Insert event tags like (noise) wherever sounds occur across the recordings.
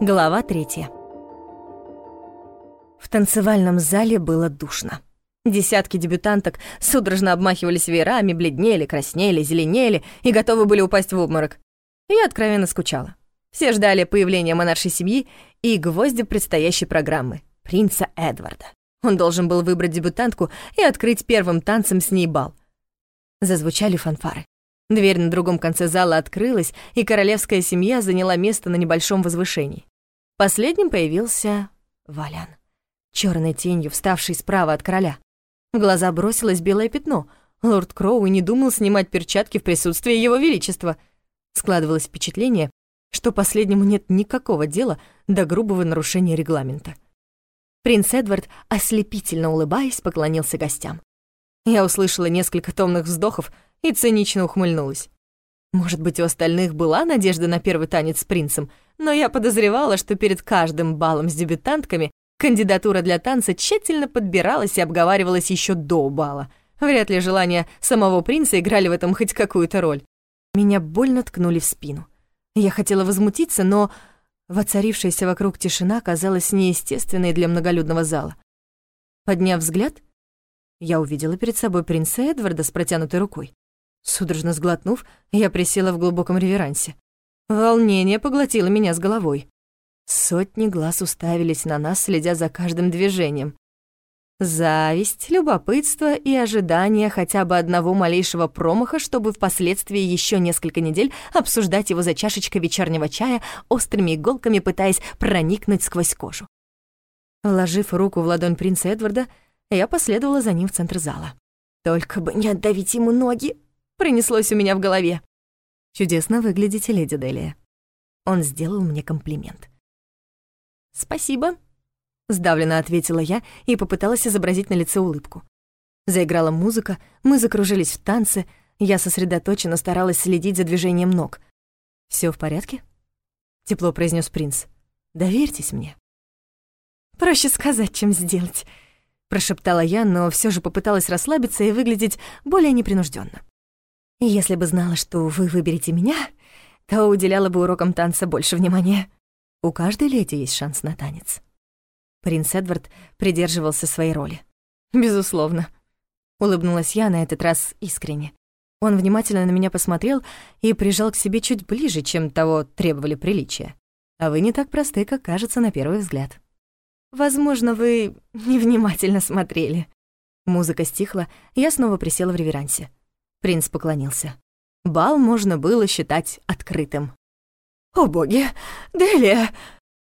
Глава третья. В танцевальном зале было душно. Десятки дебютанток судорожно обмахивались веерами, бледнели, краснели, зеленели и готовы были упасть в обморок. Я откровенно скучала. Все ждали появления монаршей семьи и гвоздя предстоящей программы — принца Эдварда. Он должен был выбрать дебютантку и открыть первым танцем с ней бал. Зазвучали фанфары. Дверь на другом конце зала открылась, и королевская семья заняла место на небольшом возвышении. Последним появился Валян, черной тенью, вставший справа от короля. В глаза бросилось белое пятно. Лорд Кроу не думал снимать перчатки в присутствии его величества. Складывалось впечатление, что последнему нет никакого дела до грубого нарушения регламента. Принц Эдвард, ослепительно улыбаясь, поклонился гостям. Я услышала несколько томных вздохов и цинично ухмыльнулась. Может быть, у остальных была надежда на первый танец с принцем, но я подозревала, что перед каждым балом с дебютантками Кандидатура для танца тщательно подбиралась и обговаривалась еще до бала. Вряд ли желания самого принца играли в этом хоть какую-то роль. Меня больно ткнули в спину. Я хотела возмутиться, но воцарившаяся вокруг тишина казалась неестественной для многолюдного зала. Подняв взгляд, я увидела перед собой принца Эдварда с протянутой рукой. Судорожно сглотнув, я присела в глубоком реверансе. Волнение поглотило меня с головой. Сотни глаз уставились на нас, следя за каждым движением. Зависть, любопытство и ожидание хотя бы одного малейшего промаха, чтобы впоследствии еще несколько недель обсуждать его за чашечкой вечернего чая, острыми иголками пытаясь проникнуть сквозь кожу. Вложив руку в ладонь принца Эдварда, я последовала за ним в центр зала. «Только бы не отдавить ему ноги!» — пронеслось у меня в голове. «Чудесно выглядите, леди Делия». Он сделал мне комплимент. «Спасибо», — сдавленно ответила я и попыталась изобразить на лице улыбку. Заиграла музыка, мы закружились в танце, я сосредоточенно старалась следить за движением ног. Все в порядке?» — тепло произнес принц. «Доверьтесь мне». «Проще сказать, чем сделать», — прошептала я, но все же попыталась расслабиться и выглядеть более непринужденно. «Если бы знала, что вы выберете меня, то уделяла бы урокам танца больше внимания». У каждой леди есть шанс на танец. Принц Эдвард придерживался своей роли. «Безусловно», — улыбнулась я на этот раз искренне. Он внимательно на меня посмотрел и прижал к себе чуть ближе, чем того требовали приличия. «А вы не так просты, как кажется на первый взгляд». «Возможно, вы невнимательно смотрели». Музыка стихла, я снова присела в реверансе. Принц поклонился. Бал можно было считать открытым. «О боги! Делия!»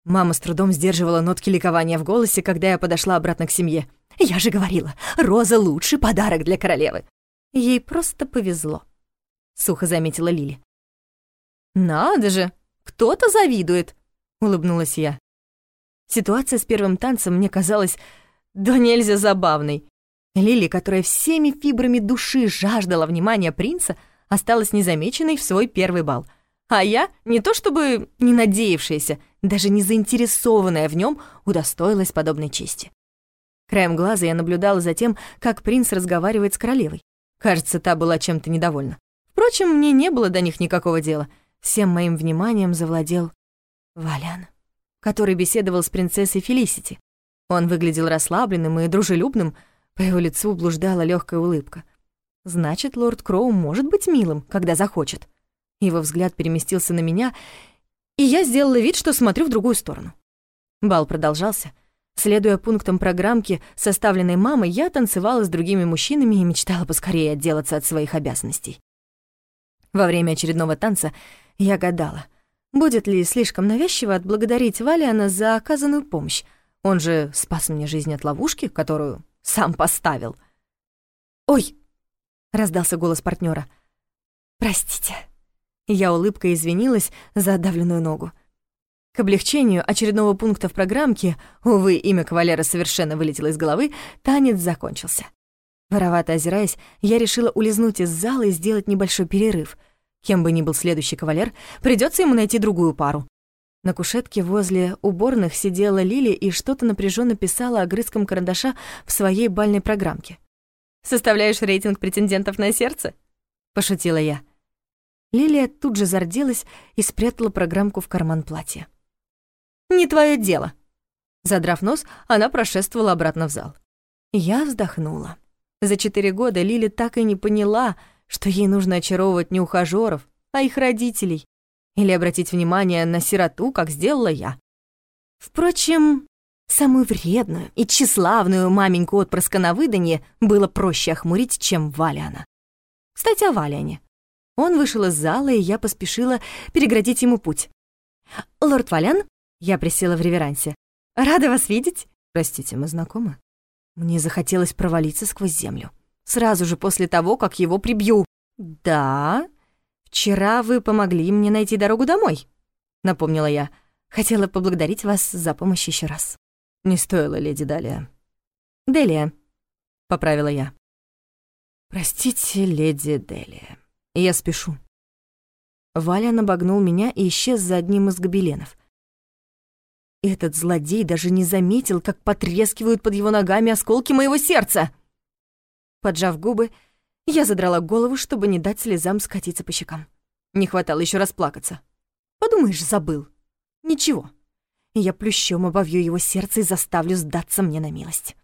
Мама с трудом сдерживала нотки ликования в голосе, когда я подошла обратно к семье. «Я же говорила, роза — лучший подарок для королевы!» Ей просто повезло, — сухо заметила Лили. «Надо же! Кто-то завидует!» — улыбнулась я. Ситуация с первым танцем мне казалась да нельзя забавной. Лили, которая всеми фибрами души жаждала внимания принца, осталась незамеченной в свой первый бал — а я, не то чтобы не надеявшаяся, даже не заинтересованная в нем, удостоилась подобной чести. Краем глаза я наблюдала за тем, как принц разговаривает с королевой. Кажется, та была чем-то недовольна. Впрочем, мне не было до них никакого дела. Всем моим вниманием завладел Валян, который беседовал с принцессой Фелисити. Он выглядел расслабленным и дружелюбным, по его лицу блуждала легкая улыбка. Значит, лорд Кроу может быть милым, когда захочет. Его взгляд переместился на меня, и я сделала вид, что смотрю в другую сторону. Бал продолжался. Следуя пунктам программки, составленной мамой, я танцевала с другими мужчинами и мечтала поскорее отделаться от своих обязанностей. Во время очередного танца я гадала, будет ли слишком навязчиво отблагодарить Валиана за оказанную помощь. Он же спас мне жизнь от ловушки, которую сам поставил. «Ой!» — раздался голос партнера. «Простите». Я улыбкой извинилась за отдавленную ногу. К облегчению очередного пункта в программке, увы, имя кавалера совершенно вылетело из головы, танец закончился. Воровато озираясь, я решила улизнуть из зала и сделать небольшой перерыв. Кем бы ни был следующий кавалер, придется ему найти другую пару. На кушетке возле уборных сидела Лили и что-то напряженно писала огрызком карандаша в своей бальной программке. «Составляешь рейтинг претендентов на сердце?» — пошутила я. Лилия тут же зарделась и спрятала программку в карман платья. «Не твое дело!» Задрав нос, она прошествовала обратно в зал. Я вздохнула. За четыре года Лили так и не поняла, что ей нужно очаровывать не ухажёров, а их родителей, или обратить внимание на сироту, как сделала я. Впрочем, самую вредную и тщеславную маменьку отпрыска на выданье было проще охмурить, чем Валяна. Кстати, о Валяне. Он вышел из зала, и я поспешила переградить ему путь. «Лорд Валян?» Я присела в реверансе. «Рада вас видеть!» «Простите, мы знакомы?» Мне захотелось провалиться сквозь землю. Сразу же после того, как его прибью. «Да, вчера вы помогли мне найти дорогу домой», — напомнила я. Хотела поблагодарить вас за помощь еще раз. Не стоило, леди Далия. Делия, поправила я. Простите, леди Делия. Я спешу. Валя набогнул меня и исчез за одним из гобеленов. Этот злодей даже не заметил, как потрескивают под его ногами осколки моего сердца. Поджав губы, я задрала голову, чтобы не дать слезам скатиться по щекам. Не хватало еще расплакаться. Подумаешь, забыл. Ничего. Я плющом обовью его сердце и заставлю сдаться мне на милость.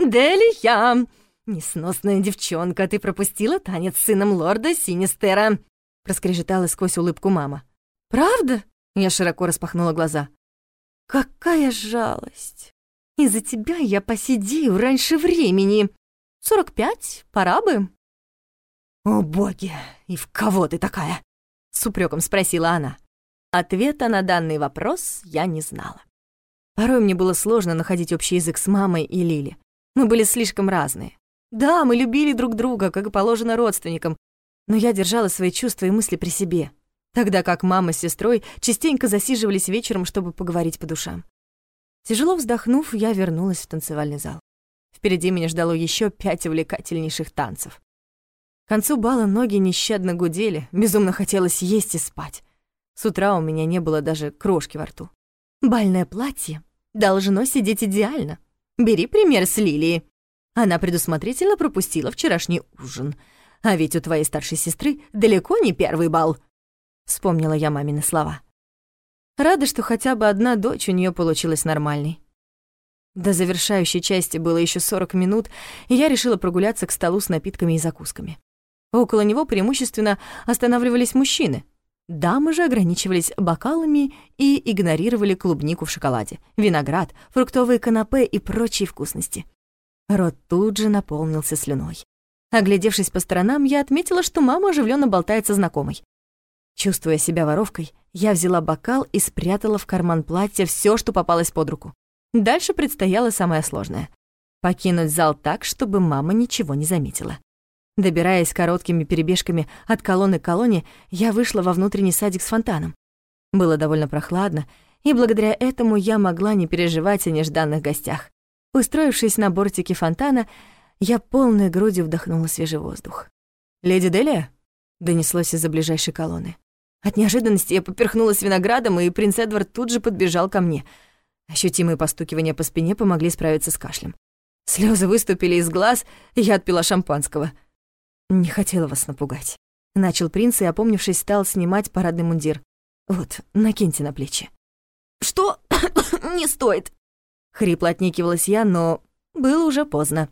«Делия! Несносная девчонка, ты пропустила танец с сыном лорда Синистера!» проскрежетала сквозь улыбку мама. «Правда?» Я широко распахнула глаза. «Какая жалость! Из-за тебя я посидею раньше времени. Сорок пять, пора бы». «О боги, и в кого ты такая?» С упреком спросила она. Ответа на данный вопрос я не знала. Порой мне было сложно находить общий язык с мамой и Лили. Мы были слишком разные. Да, мы любили друг друга, как и положено родственникам, но я держала свои чувства и мысли при себе, тогда как мама с сестрой частенько засиживались вечером, чтобы поговорить по душам. Тяжело вздохнув, я вернулась в танцевальный зал. Впереди меня ждало еще пять увлекательнейших танцев. К концу бала ноги нещадно гудели, безумно хотелось есть и спать. С утра у меня не было даже крошки во рту. Бальное платье должно сидеть идеально. Бери пример с Лилии. Она предусмотрительно пропустила вчерашний ужин. А ведь у твоей старшей сестры далеко не первый бал. Вспомнила я мамины слова. Рада, что хотя бы одна дочь у нее получилась нормальной. До завершающей части было еще 40 минут, и я решила прогуляться к столу с напитками и закусками. Около него преимущественно останавливались мужчины, Дамы же ограничивались бокалами и игнорировали клубнику в шоколаде, виноград, фруктовые канапе и прочие вкусности. Рот тут же наполнился слюной. Оглядевшись по сторонам, я отметила, что мама оживленно болтает со знакомой. Чувствуя себя воровкой, я взяла бокал и спрятала в карман платья все, что попалось под руку. Дальше предстояло самое сложное — покинуть зал так, чтобы мама ничего не заметила. Добираясь короткими перебежками от колонны к колонне, я вышла во внутренний садик с фонтаном. Было довольно прохладно, и благодаря этому я могла не переживать о нежданных гостях. Устроившись на бортике фонтана, я полной грудью вдохнула свежий воздух. «Леди Делия?» — донеслось из-за ближайшей колонны. От неожиданности я поперхнулась виноградом, и принц Эдвард тут же подбежал ко мне. Ощутимые постукивания по спине помогли справиться с кашлем. Слезы выступили из глаз, и я отпила шампанского — «Не хотела вас напугать». Начал принц и, опомнившись, стал снимать парадный мундир. «Вот, накиньте на плечи». «Что? (coughs) Не стоит!» Хрипло отнекивалась я, но было уже поздно.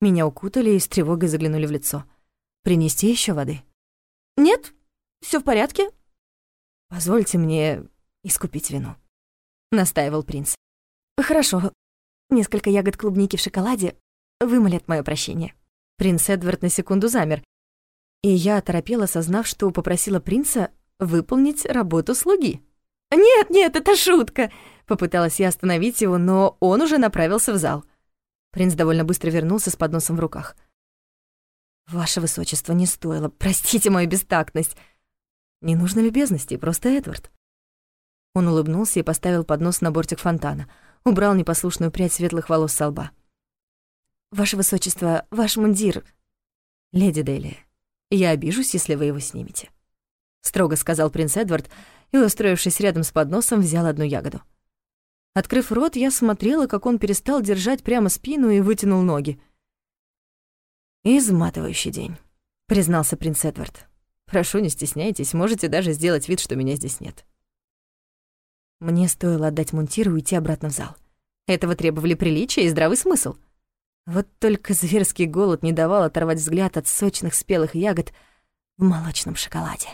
Меня укутали и с тревогой заглянули в лицо. «Принести еще воды?» «Нет, все в порядке». «Позвольте мне искупить вину», — настаивал принц. «Хорошо. Несколько ягод клубники в шоколаде вымолят мое прощение». Принц Эдвард на секунду замер, и я оторопела, осознав, что попросила принца выполнить работу слуги. «Нет, нет, это шутка!» Попыталась я остановить его, но он уже направился в зал. Принц довольно быстро вернулся с подносом в руках. «Ваше высочество, не стоило. Простите мою бестактность. Не нужно любезности, просто Эдвард». Он улыбнулся и поставил поднос на бортик фонтана, убрал непослушную прядь светлых волос со лба. «Ваше высочество, ваш мундир...» «Леди Делия, я обижусь, если вы его снимете», — строго сказал принц Эдвард и, устроившись рядом с подносом, взял одну ягоду. Открыв рот, я смотрела, как он перестал держать прямо спину и вытянул ноги. «Изматывающий день», — признался принц Эдвард. Прошу, не стесняйтесь, можете даже сделать вид, что меня здесь нет». Мне стоило отдать мунтир и уйти обратно в зал. Этого требовали приличие и здравый смысл. Вот только зверский голод не давал оторвать взгляд от сочных спелых ягод в молочном шоколаде.